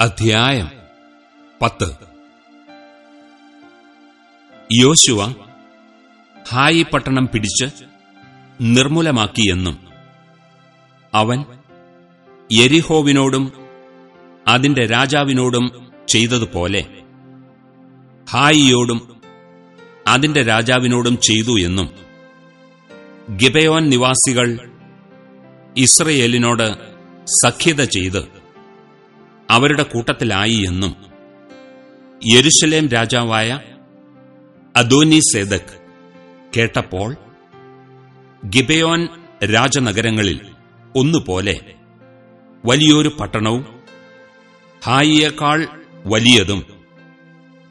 അധ്യായം പത്ത്. യോശുവ ഹായി പട്ടണം പിടിച്ച് നിർമ്മൂലമാക്കിയെന്നും അവൻ എരിഹോവിനോടും അതിന്റെ രാജാവിനോടും ചെയ്തതുപോലെ ഹായിയോടും അതിന്റെ രാജാവിനോടും ചെയ്തു എന്നും ഗിബയോൻ നിവാസികൾ ഇസ്രയേലിനോട് സഖ്യത ചെയ്ത് അവരുടെ കൂട്ടത്തിലായി എന്നും യെരുശലേം രാജാവായ അദോനി സേദക് കേട്ടപ്പോൾ ഗിബയോൻ രാജനഗരങ്ങളിൽ ഒന്നുപോലെ വലിയൊരു പട്ടണവും ഹായിയേക്കാൾ വലിയതും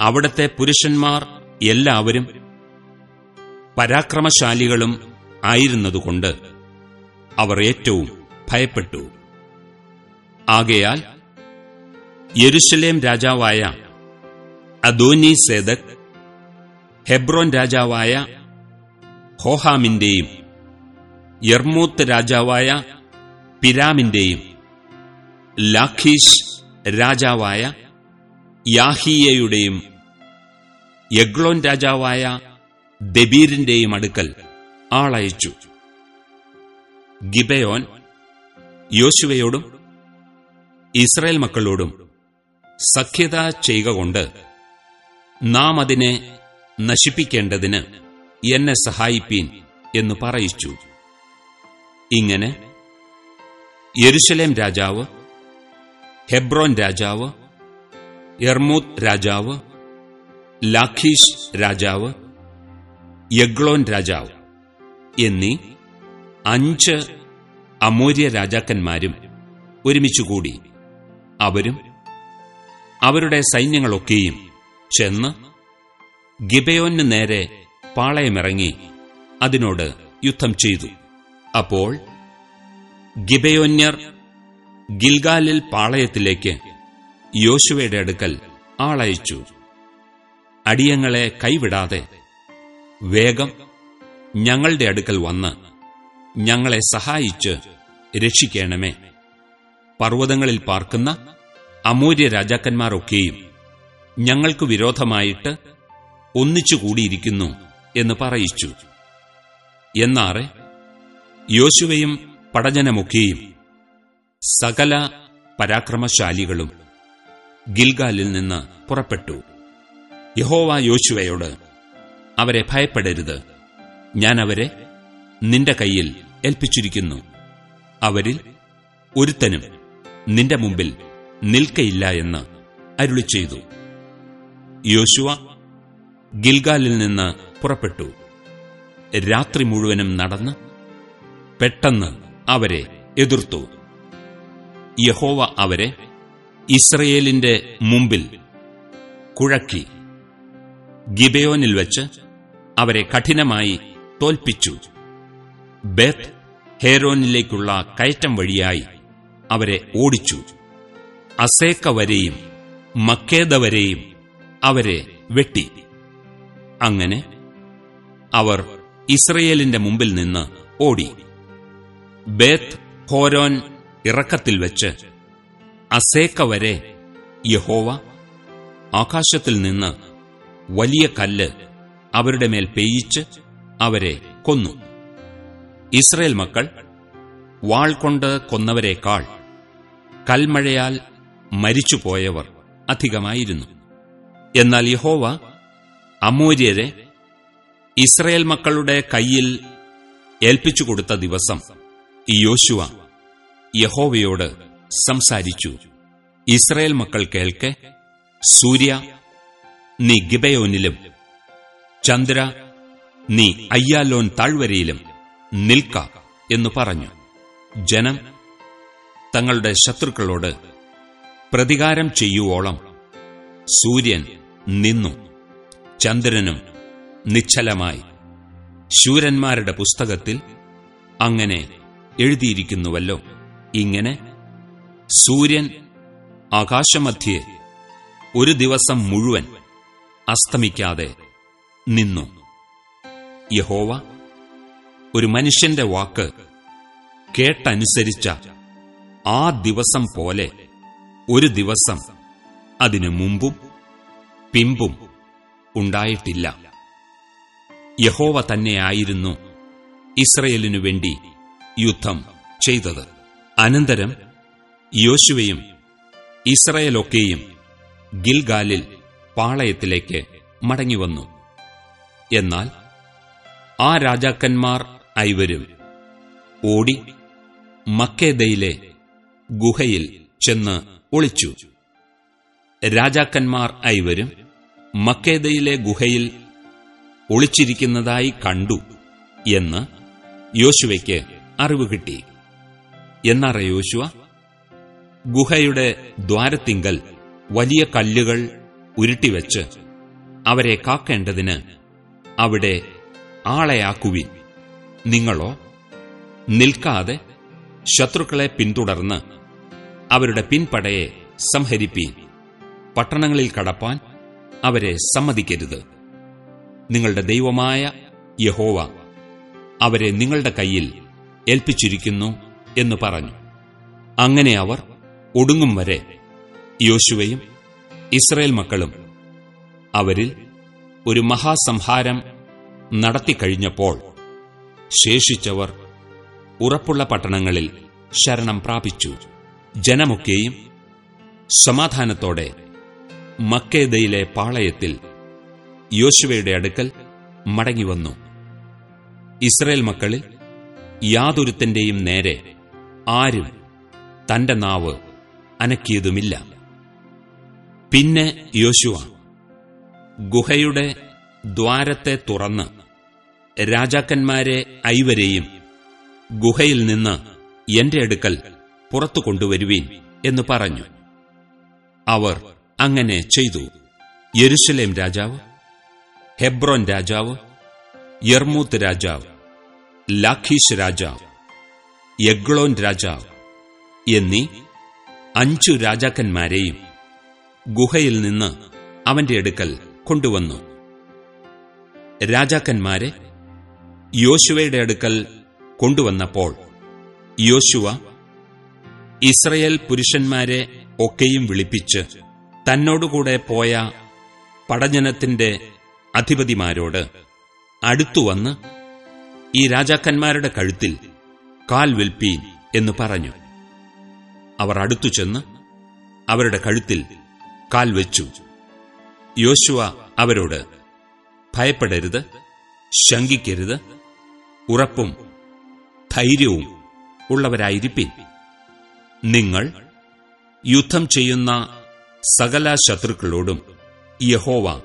അവിടത്തെ പുരുഷന്മാർ എല്ലാവരും പരാക്രമശാലികളും ആയിരുന്നതുകൊണ്ട് അവർ ഏറ്റവും ഭയപ്പെട്ടു. ആകയാൽ യെരുശലേം രാജാവായ അദോനി സേദക് ഹെബ്രോൻ രാജാവായ ഹോഹാമിന്റെയും യർമൂത്ത് രാജാവായ പിരാമിന്റെയും ലാഖീഷ് രാജാവായ യാഹിയയുടെയും യഗ്ലോൻ രാജാവായ ദബീറിന്റെയും അടുക്കൽ ആളയച്ചു. ഗിബയോൻ യോശുവയോടും ഇസ്രായേൽ മക്കളോടും സഖ്യത ചെയ്യുക കൊണ്ട് നാം അതിനെ നശിപ്പിക്കേണ്ടതിന് എന്നെ സഹായിപ്പീൻ എന്ന് പറയിച്ചു. ഇങ്ങനെ യെരുശലേം രാജാവ് ഹെബ്രോൻ രാജാവ് എർമൂത്ത് രാജാവ് ലാഖീഷ് രാജാവ് യഗ്ലോൻ രാജാവ് എന്നീ അഞ്ച് അമൂര്യ രാജാക്കന്മാരും ഒരുമിച്ചുകൂടി അവരും അവരുടെ സൈന്യങ്ങളൊക്കെയും ചെന്ന് ഗിബയോന് നേരെ പാളയമിറങ്ങി അതിനോട് യുദ്ധം ചെയ്തു. അപ്പോൾ ഗിബയോന്യർ ഗിൽഗാലിൽ പാളയത്തിലേക്ക് യോശുവയുടെ അടുക്കൽ ആളയച്ചു. അടിയങ്ങളെ കൈവിടാതെ വേഗം ഞങ്ങളുടെ അടുക്കൽ വന്ന് ഞങ്ങളെ സഹായിച്ച് രക്ഷിക്കണമേ. പർവതങ്ങളിൽ പാർക്കുന്ന അമൂര്യ രാജാക്കന്മാരൊക്കെയും ഞങ്ങൾക്കു വിരോധമായിട്ട് ഒന്നിച്ചുകൂടിയിരിക്കുന്നു എന്ന് പറയിച്ചു. എന്നാറെ യോശുവയും പടജനമൊക്കെയും സകല പരാക്രമശാലികളും ഗിൽഗാലിൽ നിന്ന് പുറപ്പെട്ടു. യഹോവ യോശുവയോട് അവരെ ഭയപ്പെടരുത്. ഞാൻ അവരെ നിന്റെ കയ്യിൽ ഏൽപ്പിച്ചിരിക്കുന്നു. അവരിൽ ഒരുത്തനും നിന്റെ മുമ്പിൽ നിൽക്കയില്ല എന്ന് അരുളി ചെയ്തു. യോശുവ ഗിൽഗാലിൽ നിന്ന് പുറപ്പെട്ടു. രാത്രി മുഴുവനും നടന്ന് പെട്ടെന്ന് അവരെ എതിർത്തു. യഹോവ അവരെ ഇസ്രയേലിന്റെ മുമ്പിൽ കുഴക്കി ഗിബയോനിൽ വെച്ച് അവരെ കഠിനമായി തോൽപ്പിച്ചു. ബേത്ത് ഹേരോനിലേക്കുള്ള കയറ്റം വഴിയായി അവരെ ഓടിച്ചു. അസേക്ക വരെയും മക്കേദ വരെയും അവരെ വെട്ടി. അങ്ങനെ അവർ ഇസ്രയേലിന്റെ മുമ്പിൽ നിന്ന് ഓടി. ബേത്ത് ഹോരോൻ ഇറക്കത്തിൽ വെച്ച് അസേക്ക വരെ യഹോവ ആകാശത്തിൽ നിന്ന് വലിയ കല്ല് അവരുടെ മേൽ പെയ്യിച്ച് അവരെ കൊന്നു. ഇസ്രയേൽ മക്കൾ വാൾ കൊണ്ട് കൊന്നവരെക്കാൾ കൽമഴയാൽ മരിച്ചുപോയവർ അധികമായിരുന്നു. എന്നാൽ യഹോവ അമൂര്യരെ ഇസ്രയേൽ മക്കളുടെ കയ്യിൽ ഏൽപ്പിച്ചു കൊടുത്ത ദിവസം യോശുവ യഹോവയോട് സംസാരിച്ചു. ഇസ്രയേൽ മക്കൾ കേൾക്കെ സൂര്യ നീ ഗിബയോനിലും ചന്ദ്ര നീ അയ്യാലോൻ താഴ്വരയിലും നിൽക്ക എന്നു പറഞ്ഞു. ജനം തങ്ങളുടെ ശത്രുക്കളോട് പ്രതികാരം ചെയ്യുവോളം സൂര്യൻ നിന്നു. ചന്ദ്രനും നിശ്ചലമായി. ശൂരന്മാരുടെ പുസ്തകത്തിൽ അങ്ങനെ എഴുതിയിരിക്കുന്നുവല്ലോ. ഇങ്ങനെ സൂര്യൻ ആകാശമധ്യേ ഒരു ദിവസം മുഴുവൻ അസ്തമിക്കാതെ നിന്നു. യഹോവ ഒരു മനുഷ്യന്റെ വാക്ക് കേട്ടനുസരിച്ച ആ ദിവസം പോലെ ഒരു ദിവസം അതിനു മുമ്പും പിമ്പും ഉണ്ടായിട്ടില്ല. യഹോവ തന്നെയായിരുന്നു ഇസ്രയേലിനു വേണ്ടി യുദ്ധം ചെയ്തത്. അനന്തരം യോശുവയും ഇസ്രയേലൊക്കെയും ഗിൽഗാലിൽ പാളയത്തിലേക്ക് മടങ്ങിവന്നു. എന്നാൽ ആ രാജാക്കന്മാർ ഐവരും ഓടി മക്കേദയിലെ ഗുഹയിൽ ചെന്ന് ഒളിച്ചു. രാജാക്കന്മാർ ഐവരും മക്കേദയിലെ ഗുഹയിൽ ഒളിച്ചിരിക്കുന്നതായി കണ്ടു എന്ന് യോശുവയ്ക്ക് അറിവ് കിട്ടി. എന്നറ യോശുവ ഗുഹയുടെ ദ്വാരത്തിങ്കൽ വലിയ കല്ലുകൾ ഉരുട്ടിവെച്ച് അവരെ കാക്കേണ്ടതിന് അവിടെ ആളെയാക്കുവിൻ നിങ്ങളോ നിൽക്കാതെ ശത്രുക്കളെ പിന്തുടർന്ന് അവരുടെ പിൻപടയെ സംഹരിപ്പീൻ. പട്ടണങ്ങളിൽ കടപ്പാൻ അവരെ സമ്മതിക്കരുത്. നിങ്ങളുടെ ദൈവമായ യഹോവ അവരെ നിങ്ങളുടെ കയ്യിൽ ഏൽപ്പിച്ചിരിക്കുന്നു എന്ന് പറഞ്ഞു. അങ്ങനെ അവർ ഒടുങ്ങും വരെ യോശുവയും ഇസ്രയേൽ മക്കളും അവരിൽ ഒരു മഹാസംഹാരം നടത്തിക്കഴിഞ്ഞപ്പോൾ ശേഷിച്ചവർ ഉറപ്പുള്ള പട്ടണങ്ങളിൽ ശരണം പ്രാപിച്ചു. ജനമൊക്കെയും സമാധാനത്തോടെ മക്കേദയിലെ പാളയത്തിൽ യോശുവയുടെ അടുക്കൽ മടങ്ങിവന്നു. ഇസ്രയേൽ മക്കളിൽ യാതൊരുത്തന്റെയും നേരെ ആരും തന്റെ നാവ് അനക്കിയതുമില്ല. പിന്നെ യോശുവ ഗുഹയുടെ ദ്വാരത്തെ തുറന്ന് രാജാക്കന്മാരെ ഐവരെയും ഗുഹയിൽ നിന്ന് എന്റെ അടുക്കൽ പുറത്തു കൊണ്ടുവരുവീൻ എന്ന് പറഞ്ഞു. അവർ അങ്ങനെ ചെയ്തു. യെരുശലേം രാജാവ് ഹെബ്രോൻ രാജാവ് യർമൂത്ത് രാജാവ് ലാഖീഷ് രാജാവ് യഗ്ലോൻ രാജാവ് എന്നീ അഞ്ചു രാജാക്കന്മാരെയും ഗുഹയിൽ നിന്ന് അവന്റെ അടുക്കൽ കൊണ്ടുവന്നു. രാജാക്കന്മാരെ യോശുവയുടെ അടുക്കൽ കൊണ്ടുവന്നപ്പോൾ യോശുവ ഇസ്രയേൽ പുരുഷന്മാരെ ഒക്കെയും വിളിപ്പിച്ച് തന്നോടുകൂടെ പോയ പടജനത്തിന്റെ അധിപതിമാരോട് അടുത്തുവന്ന് ഈ രാജാക്കന്മാരുടെ കഴുത്തിൽ കാൽ വിൽപ്പീൻ എന്ന് പറഞ്ഞു. അവർ അടുത്തു ചെന്ന് അവരുടെ കഴുത്തിൽ കാൽ വെച്ചു. യോശുവ അവരോട് ഭയപ്പെടരുത് ശങ്കിക്കരുത് ഉറപ്പും ധൈര്യവും ഉള്ളവരായിരിപ്പിൻ. നിങ്ങൾ യുദ്ധം ചെയ്യുന്ന സകല ശത്രുക്കളോടും യഹോവ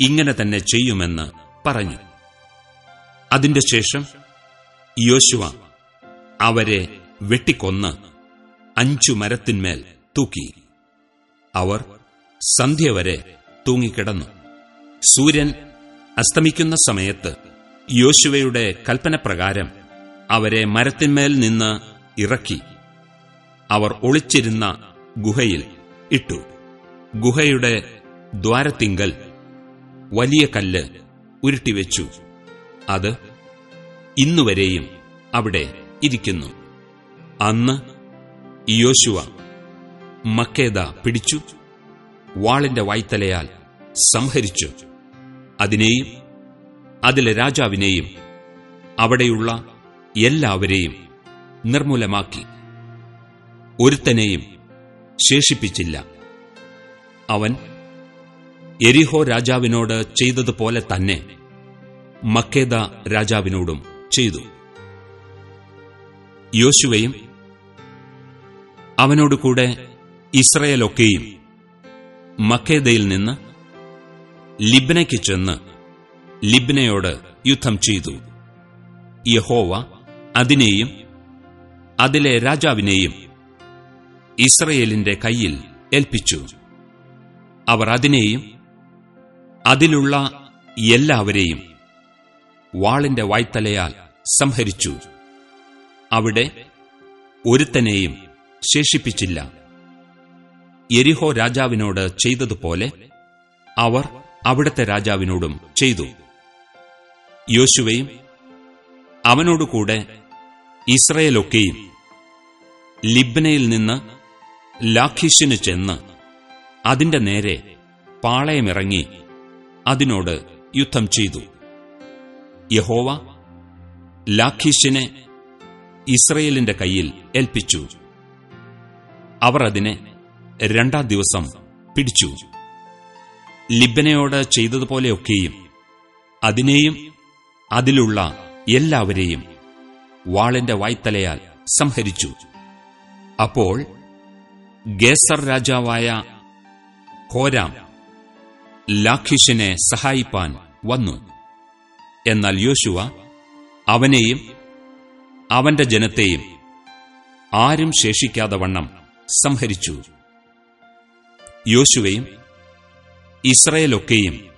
ഇങ്ങനെ തന്നെ ചെയ്യുമെന്ന് പറഞ്ഞു. അതിന്റെ ശേഷം യോശുവ അവരെ വെട്ടിക്കൊന്ന് അഞ്ചു മരത്തിന്മേൽ തൂക്കി. അവർ സന്ധ്യ വരെ തൂങ്ങിക്കിടന്നു. സൂര്യൻ അസ്തമിക്കുന്ന സമയത്ത് യോശുവയുടെ കൽപ്പനപ്രകാരം അവരെ മരത്തിന്മേൽ നിന്ന് ഇറക്കി. അവർ ഒളിച്ചിരുന്ന ഗുഹയിൽ ഇട്ടു. ഗുഹയുടെ ദ്വാരത്തിങ്കൽ വലിയ കല്ല് ഉരുട്ടിവെച്ചു. അത് ഇന്നുവരെയും അവിടെ ഇരിക്കുന്നു. അന്ന് യോശുവ മക്കേദ പിടിച്ചു വാളിന്റെ വായ്ത്തലയാൽ സംഹരിച്ചു. അതിനെയും അതിലെ രാജാവിനെയും അവിടെയുള്ള എല്ലാവരെയും നിർമ്മൂലമാക്കി. ഒരുത്തനെയും ശേഷിപ്പിച്ചില്ല. അവൻ എരിഹോ രാജാവിനോട് ചെയ്തതുപോലെ തന്നെ മക്കേദ രാജാവിനോടും ചെയ്തു. യോശുവയും അവനോടുകൂടെ ഇസ്രയേലൊക്കെയും മക്കേദയിൽ നിന്ന് ലിബ്നയ്ക്ക് ചെന്ന് ലിബ്നയോട് യുദ്ധം ചെയ്തു. യഹോവ അതിനെയും അതിലെ രാജാവിനെയും ഇസ്രയേലിന്റെ കയ്യിൽ ഏൽപ്പിച്ചു. അവർ അതിനെയും അതിലുള്ള എല്ലാവരെയും വാളിന്റെ വായ്ത്തലയാൽ സംഹരിച്ചു. അവിടെ ഒരുത്തനെയും ശേഷിപ്പിച്ചില്ല. എരിഹോ രാജാവിനോട് ചെയ്തതുപോലെ അവർ അവിടുത്തെ രാജാവിനോടും ചെയ്തു. യോശുവയും അവനോടുകൂടെ ഇസ്രയേലൊക്കെയും ലിബ്നയിൽ നിന്ന് ലാഖീഷിന് ചെന്ന് അതിന്റെ നേരെ പാളയമിറങ്ങി അതിനോട് യുദ്ധം ചെയ്തു. യഹോവ ലാഖീഷിനെ ഇസ്രയേലിന്റെ കയ്യിൽ ഏൽപ്പിച്ചു. അവർ അതിനെ രണ്ടാം ദിവസം പിടിച്ചു. ലിബനയോട് ചെയ്തതുപോലെയൊക്കെയും അതിനെയും അതിലുള്ള എല്ലാവരെയും വാളിന്റെ വായ്ത്തലയാൽ സംഹരിച്ചു. അപ്പോൾ ഗേസർ രാജാവായ ഹോരാം ലാഖിഷിനെ സഹായിപ്പാൻ വന്നു. എന്നാൽ യോശുവ അവനെയും അവന്റെ ജനത്തെയും ആരും ശേഷിക്കാതെ വണ്ണം സംഹരിച്ചു. യോശുവയും ഇസ്രയേലൊക്കെയും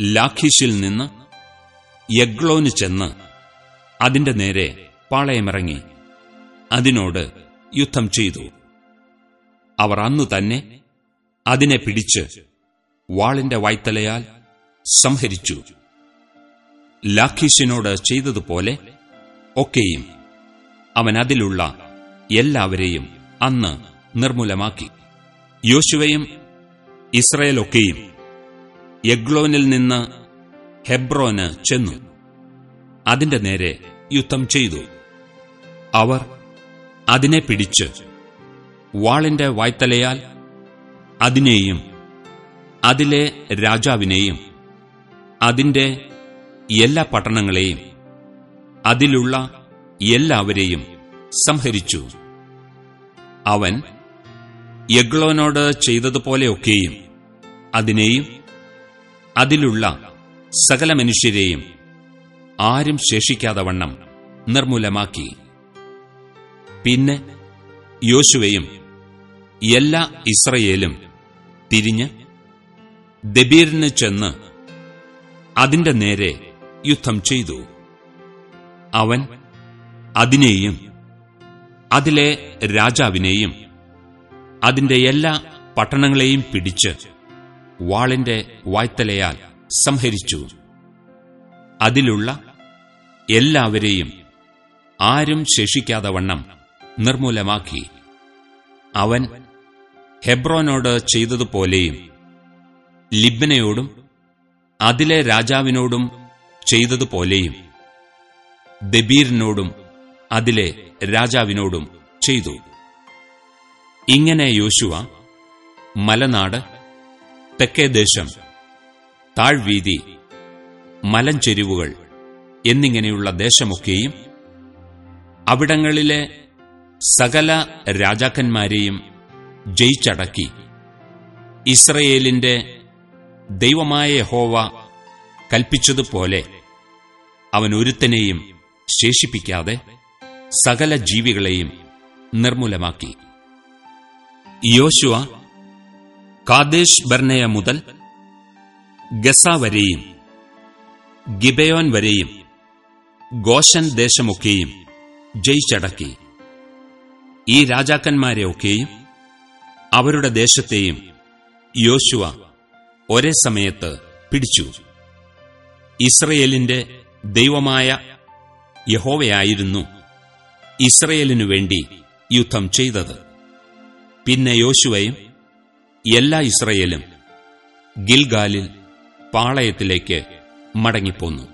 ലാഖിഷിൽ നിന്ന് യഗ്ലോന് ചെന്ന് അതിന്റെ നേരെ പാളയമിറങ്ങി. അതിനോട് യുദ്ധം ചെയ്തു. അവർ അന്നു തന്നെ അതിനെ പിടിച്ച് വാളിന്റെ വായ്ത്തലയാൽ സംഹരിച്ചു. ലാഖീഷിനോട് ചെയ്തതുപോലെ ഒക്കെയും അവൻ അതിലുള്ള എല്ലാവരെയും അന്ന് നിർമൂലമാക്കി യോശുവയും ഇസ്രയേലൊക്കെയും യഗ്ലോനിൽ നിന്ന് ഹെബ്രോന് ചെന്നു. അതിന്റെ നേരെ യുദ്ധം ചെയ്തു. അവർ അതിനെ പിടിച്ച് വാളിന്റെ വായ്ത്തലയാൽ അതിനെയും അതിലെ രാജാവിനെയും അതിന്റെ എല്ലാ പട്ടണങ്ങളെയും അതിലുള്ള എല്ലാവരെയും സംഹരിച്ചു. അവൻ യഗ്ലോനോട് ചെയ്തതുപോലെയൊക്കെയും അതിനെയും അതിലുള്ള സകല മനുഷ്യരെയും ആരും ശേഷിക്കാതെ വണ്ണം നിർമൂലമാക്കി പിന്നെ യോശുവയും എല്ലാ ഇസ്രയേലും തിരിഞ്ഞ് ദബീറിന് ചെന്ന് അതിന്റെ നേരെ യുദ്ധം ചെയ്തു. അവൻ അതിനെയും അതിലെ രാജാവിനെയും അതിന്റെ എല്ലാ പട്ടണങ്ങളെയും പിടിച്ച് വാളിന്റെ വായ്ത്തലയാൽ സംഹരിച്ചു. അതിലുള്ള എല്ലാവരെയും ആരും ശേഷിക്കാതെ വണ്ണം നിർമൂലമാക്കി അവൻ ഹെബ്രോനോട് ചെയ്തതുപോലെയും ലിബ്നയോടും അതിലെ രാജാവിനോടും ചെയ്തതുപോലെയും ദബീറിനോടും അതിലെ രാജാവിനോടും ചെയ്തു. ഇങ്ങനെ യോശുവ മലനാട് തെക്കേദേശം താഴ്വീതി മലഞ്ചെരിവുകൾ എന്നിങ്ങനെയുള്ള ദേശമൊക്കെയും അവിടങ്ങളിലെ സകല രാജാക്കന്മാരെയും ജയിച്ചടക്കി. ഇസ്രയേലിന്റെ ദൈവമായ ഹോവ കൽപ്പിച്ചതുപോലെ അവൻ ഒരുത്തനെയും ശേഷിപ്പിക്കാതെ സകല ജീവികളെയും നിർമൂലമാക്കി യോശുവ കാദേശ് ബർണയ മുതൽ ഗസ വരെയും ഗിബയോൻ വരെയും ഗോഷൻ ദേശമൊക്കെയും ജയിച്ചടക്കി. ഈ രാജാക്കന്മാരെയൊക്കെയും അവരുടെ ദേശത്തെയും യോശുവ ഒരേ സമയത്ത് പിടിച്ചു. ഇസ്രയേലിന്റെ ദൈവമായ യഹോവയായിരുന്നു ഇസ്രയേലിനു വേണ്ടി യുദ്ധം ചെയ്തത്. പിന്നെ യോശുവയും എല്ലാ ഇസ്രയേലും ഗിൽഗാലിൽ പാളയത്തിലേക്ക് മടങ്ങിപ്പോന്നു.